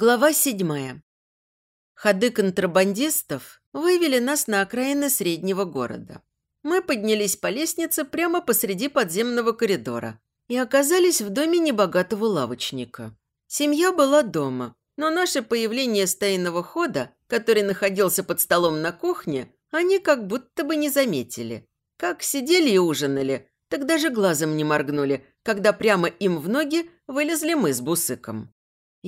Глава седьмая. Ходы контрабандистов вывели нас на окраины среднего города. Мы поднялись по лестнице прямо посреди подземного коридора и оказались в доме небогатого лавочника. Семья была дома, но наше появление с хода, который находился под столом на кухне, они как будто бы не заметили. Как сидели и ужинали, так даже глазом не моргнули, когда прямо им в ноги вылезли мы с Бусыком.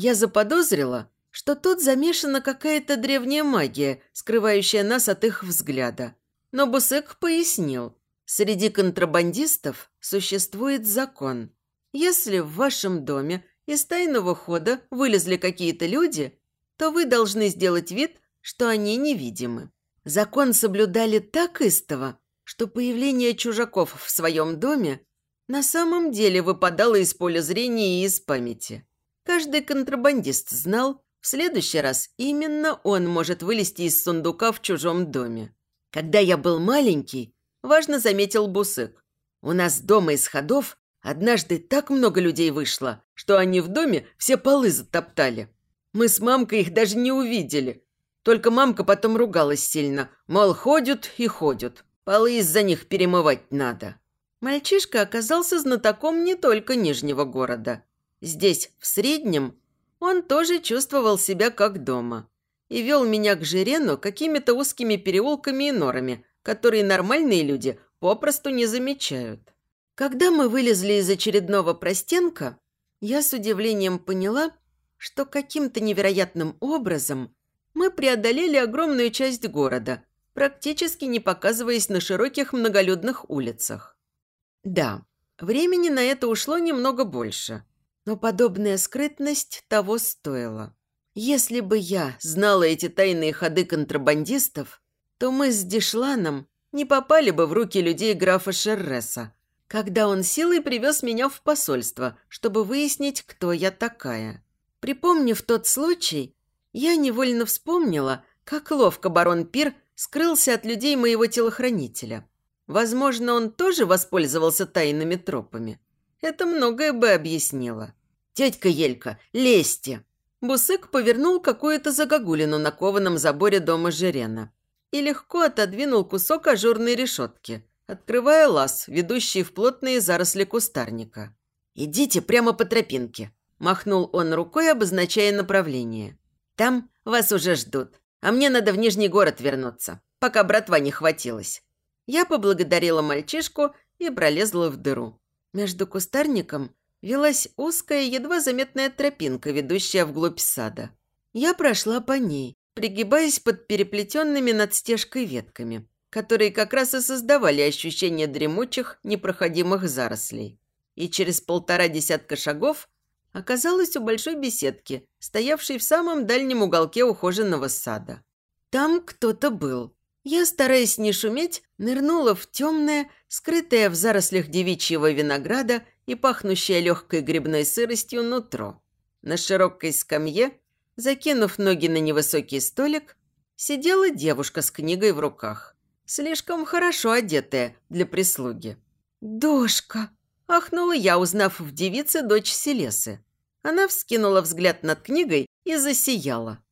Я заподозрила, что тут замешана какая-то древняя магия, скрывающая нас от их взгляда. Но Бусык пояснил, среди контрабандистов существует закон. Если в вашем доме из тайного хода вылезли какие-то люди, то вы должны сделать вид, что они невидимы. Закон соблюдали так истово, что появление чужаков в своем доме на самом деле выпадало из поля зрения и из памяти. Каждый контрабандист знал, в следующий раз именно он может вылезти из сундука в чужом доме. Когда я был маленький, важно заметил Бусык. У нас дома из ходов однажды так много людей вышло, что они в доме все полы затоптали. Мы с мамкой их даже не увидели. Только мамка потом ругалась сильно, мол, ходят и ходят. Полы из-за них перемывать надо. Мальчишка оказался знатоком не только Нижнего города. Здесь, в среднем, он тоже чувствовал себя как дома и вел меня к Жирену какими-то узкими переулками и норами, которые нормальные люди попросту не замечают. Когда мы вылезли из очередного простенка, я с удивлением поняла, что каким-то невероятным образом мы преодолели огромную часть города, практически не показываясь на широких многолюдных улицах. Да, времени на это ушло немного больше – но подобная скрытность того стоила. Если бы я знала эти тайные ходы контрабандистов, то мы с Дишланом не попали бы в руки людей графа Шерреса, когда он силой привез меня в посольство, чтобы выяснить, кто я такая. Припомнив тот случай, я невольно вспомнила, как ловко барон Пир скрылся от людей моего телохранителя. Возможно, он тоже воспользовался тайными тропами. Это многое бы объяснило. «Тетька Елька, лезьте!» Бусык повернул какую-то загогулину на кованом заборе дома Жирена и легко отодвинул кусок ажурной решетки, открывая лаз, ведущий в плотные заросли кустарника. «Идите прямо по тропинке», – махнул он рукой, обозначая направление. «Там вас уже ждут, а мне надо в Нижний город вернуться, пока братва не хватилась». Я поблагодарила мальчишку и пролезла в дыру. Между кустарником велась узкая, едва заметная тропинка, ведущая вглубь сада. Я прошла по ней, пригибаясь под переплетенными над стежкой ветками, которые как раз и создавали ощущение дремучих, непроходимых зарослей. И через полтора десятка шагов оказалась у большой беседки, стоявшей в самом дальнем уголке ухоженного сада. Там кто-то был. Я, стараясь не шуметь, нырнула в темное, скрытое в зарослях девичьего винограда и пахнущее легкой грибной сыростью нутро. На широкой скамье, закинув ноги на невысокий столик, сидела девушка с книгой в руках, слишком хорошо одетая для прислуги. «Дошка!» – ахнула я, узнав в девице дочь Селесы. Она вскинула взгляд над книгой и засияла.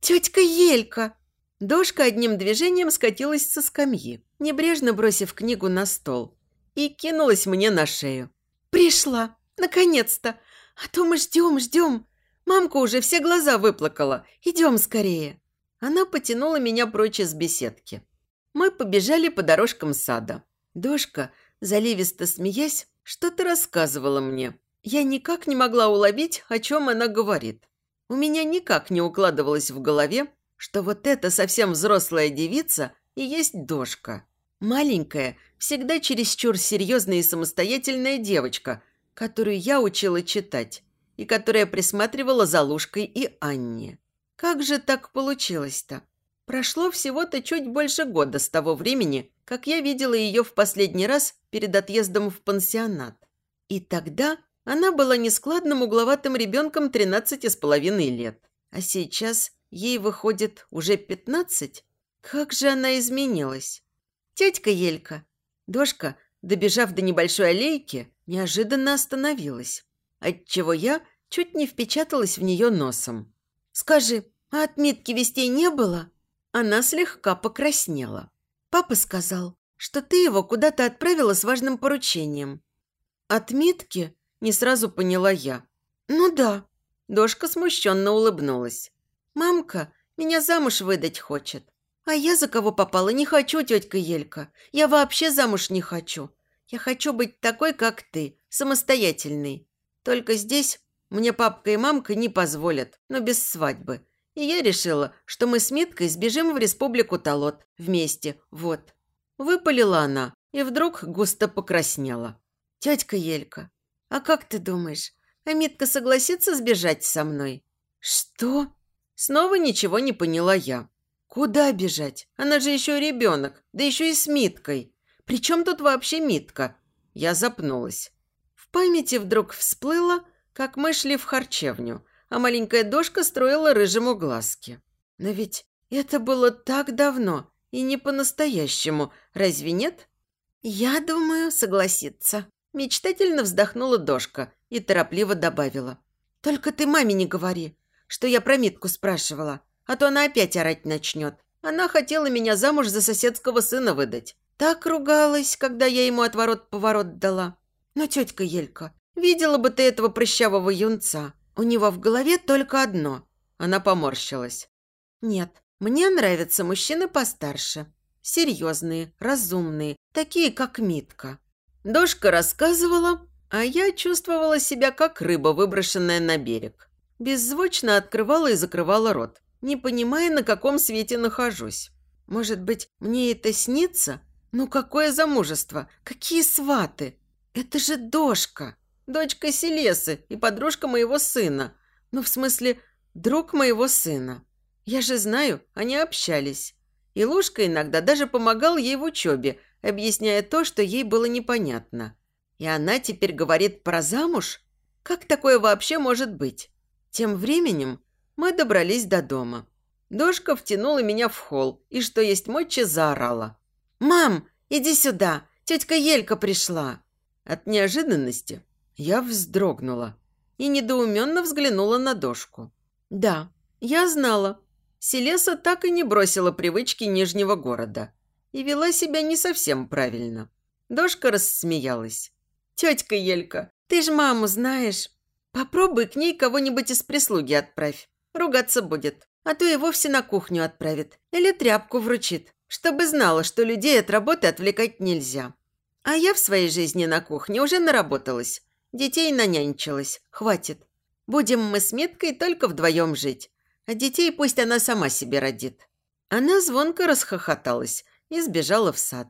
«Тетька Елька!» Дошка одним движением скатилась со скамьи, небрежно бросив книгу на стол, и кинулась мне на шею. «Пришла! Наконец-то! А то мы ждем, ждем! Мамка уже все глаза выплакала. Идем скорее!» Она потянула меня прочь из беседки. Мы побежали по дорожкам сада. Дошка, заливисто смеясь, что-то рассказывала мне. Я никак не могла уловить, о чем она говорит. У меня никак не укладывалось в голове, что вот эта совсем взрослая девица и есть дошка. Маленькая, всегда чересчур серьезная и самостоятельная девочка, которую я учила читать и которая присматривала за Лушкой и Анне. Как же так получилось-то? Прошло всего-то чуть больше года с того времени, как я видела ее в последний раз перед отъездом в пансионат. И тогда она была нескладным угловатым ребенком 13 с половиной лет. А сейчас Ей, выходит, уже пятнадцать? Как же она изменилась? Тетька Елька. Дошка, добежав до небольшой аллейки, неожиданно остановилась, отчего я чуть не впечаталась в нее носом. Скажи, а от Митки вестей не было?» Она слегка покраснела. «Папа сказал, что ты его куда-то отправила с важным поручением». «От Митки?» – не сразу поняла я. «Ну да». Дошка смущенно улыбнулась. «Мамка меня замуж выдать хочет. А я за кого попала не хочу, тетка Елька. Я вообще замуж не хочу. Я хочу быть такой, как ты, самостоятельной. Только здесь мне папка и мамка не позволят, но без свадьбы. И я решила, что мы с Миткой сбежим в республику Талот вместе, вот». Выпалила она и вдруг густо покраснела. «Тетка Елька, а как ты думаешь, а Митка согласится сбежать со мной?» «Что?» Снова ничего не поняла я. «Куда бежать? Она же еще ребенок, да еще и с Миткой. Причем тут вообще Митка?» Я запнулась. В памяти вдруг всплыло, как мы шли в харчевню, а маленькая дошка строила рыжему глазки. Но ведь это было так давно и не по-настоящему, разве нет? «Я думаю, согласиться», – мечтательно вздохнула дошка и торопливо добавила. «Только ты маме не говори, что я про Митку спрашивала, а то она опять орать начнет. Она хотела меня замуж за соседского сына выдать. Так ругалась, когда я ему отворот-поворот дала. Но, тетка Елька, видела бы ты этого прыщавого юнца. У него в голове только одно. Она поморщилась. Нет, мне нравятся мужчины постарше. Серьезные, разумные, такие, как Митка. Дошка рассказывала, а я чувствовала себя, как рыба, выброшенная на берег. Беззвучно открывала и закрывала рот, не понимая, на каком свете нахожусь. Может быть, мне это снится? Ну какое замужество? Какие сваты? Это же дошка, дочка Селесы и подружка моего сына. Ну, в смысле, друг моего сына. Я же знаю, они общались. И Лушка иногда даже помогал ей в учебе, объясняя то, что ей было непонятно. И она теперь говорит про замуж? Как такое вообще может быть? Тем временем мы добрались до дома. Дошка втянула меня в холл и, что есть мочи, заорала. «Мам, иди сюда! Тетка Елька пришла!» От неожиданности я вздрогнула и недоуменно взглянула на Дошку. «Да, я знала. Селеса так и не бросила привычки Нижнего города и вела себя не совсем правильно». Дошка рассмеялась. «Тетка Елька, ты ж маму знаешь. Попробуй к ней кого-нибудь из прислуги отправь. Ругаться будет. А то и вовсе на кухню отправит. Или тряпку вручит. Чтобы знала, что людей от работы отвлекать нельзя. А я в своей жизни на кухне уже наработалась. Детей нанянчилась. Хватит. Будем мы с Меткой только вдвоем жить. А детей пусть она сама себе родит. Она звонко расхохоталась и сбежала в сад.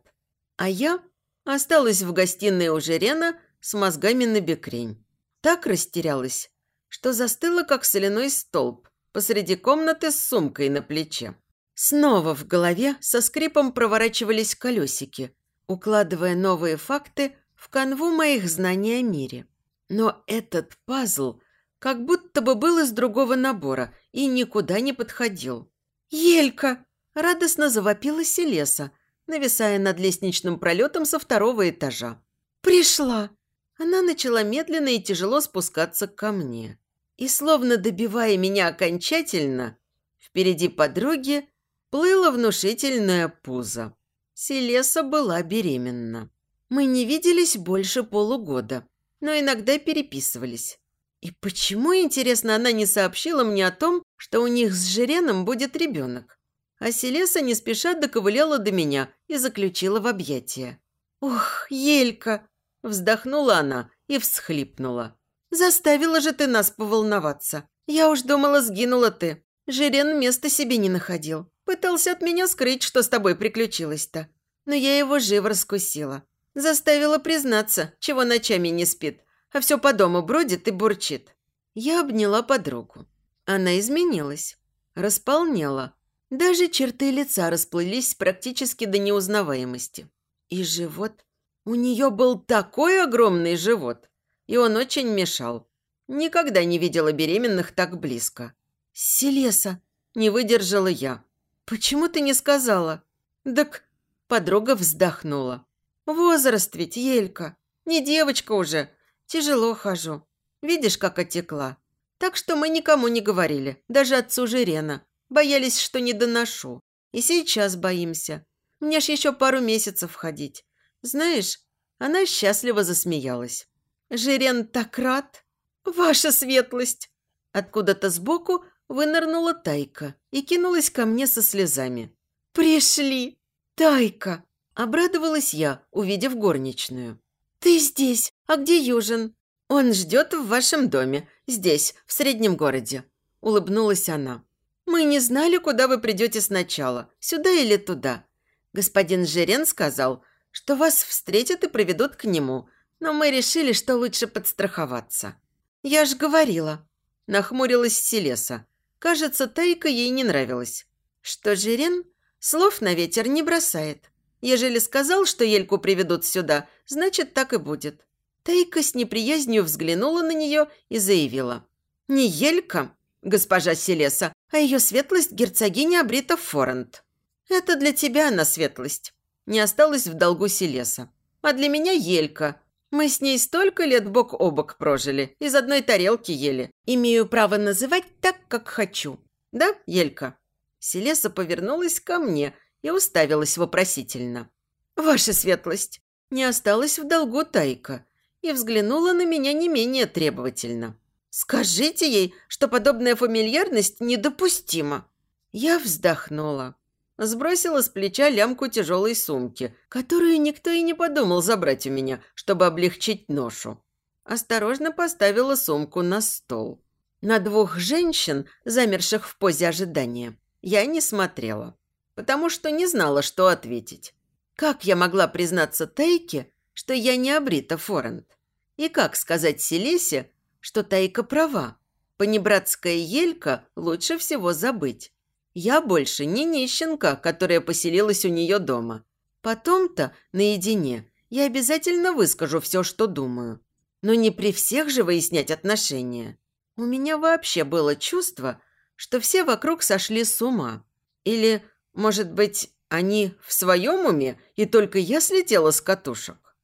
А я осталась в гостиной у Жерена с мозгами на бекрень так растерялась, что застыла, как соляной столб, посреди комнаты с сумкой на плече. Снова в голове со скрипом проворачивались колесики, укладывая новые факты в канву моих знаний о мире. Но этот пазл как будто бы был из другого набора и никуда не подходил. «Елька!» – радостно завопила Селеса, нависая над лестничным пролетом со второго этажа. «Пришла!» Она начала медленно и тяжело спускаться ко мне. И, словно добивая меня окончательно, впереди подруги плыло внушительное пузо. Селеса была беременна. Мы не виделись больше полугода, но иногда переписывались. И почему, интересно, она не сообщила мне о том, что у них с Жиреном будет ребенок? А Селеса не спеша доковыляла до меня и заключила в объятия. «Ох, Елька, Вздохнула она и всхлипнула. «Заставила же ты нас поволноваться. Я уж думала, сгинула ты. Жирен места себе не находил. Пытался от меня скрыть, что с тобой приключилось-то. Но я его живо раскусила. Заставила признаться, чего ночами не спит, а все по дому бродит и бурчит. Я обняла подругу. Она изменилась. Располнела. Даже черты лица расплылись практически до неузнаваемости. И живот у нее был такой огромный живот, и он очень мешал. Никогда не видела беременных так близко. «Селеса!» – не выдержала я. «Почему ты не сказала?» «Так...» – подруга вздохнула. «Возраст ведь, Елька. Не девочка уже. Тяжело хожу. Видишь, как отекла. Так что мы никому не говорили, даже отцу Жирена. Боялись, что не доношу. И сейчас боимся. Мне ж еще пару месяцев ходить. Знаешь, она счастливо засмеялась. Жирен так рад. Ваша светлость. Откуда-то сбоку вынырнула Тайка и кинулась ко мне со слезами. «Пришли! Тайка!» – обрадовалась я, увидев горничную. «Ты здесь! А где Южин?» «Он ждет в вашем доме, здесь, в среднем городе», – улыбнулась она. «Мы не знали, куда вы придете сначала, сюда или туда. Господин Жирен сказал, что вас встретят и проведут к нему, но мы решили, что лучше подстраховаться». «Я ж говорила», – нахмурилась Селеса. Кажется, Тайка ей не нравилась. Что Жирен слов на ветер не бросает. Ежели сказал, что Ельку приведут сюда, значит, так и будет. Тайка с неприязнью взглянула на нее и заявила. «Не Елька, госпожа Селеса, а ее светлость герцогиня Абрита Форент. Это для тебя она светлость. Не осталось в долгу Селеса. А для меня Елька. Мы с ней столько лет бок о бок прожили, из одной тарелки ели. Имею право называть так, как хочу. Да, Елька?» Селеса повернулась ко мне и уставилась вопросительно. «Ваша светлость, не осталась в долгу Тайка и взглянула на меня не менее требовательно. «Скажите ей, что подобная фамильярность недопустима». Я вздохнула. Сбросила с плеча лямку тяжелой сумки, которую никто и не подумал забрать у меня, чтобы облегчить ношу. Осторожно поставила сумку на стол. На двух женщин, замерших в позе ожидания, я не смотрела, потому что не знала, что ответить. Как я могла признаться Тайке, что я не обрита Форент? И как сказать Селесе, что Тайка права? Понебратская елька лучше всего забыть. Я больше не нищенка, которая поселилась у нее дома. Потом-то, наедине, я обязательно выскажу все, что думаю. Но не при всех же выяснять отношения. У меня вообще было чувство, что все вокруг сошли с ума. Или, может быть, они в своем уме, и только я слетела с катушек.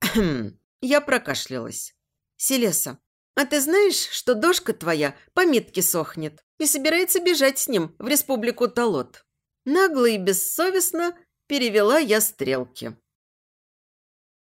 Я прокашлялась. «Селеса, а ты знаешь, что дошка твоя по метке сохнет и собирается бежать с ним в республику Талот?» Нагло и бессовестно перевела я стрелки.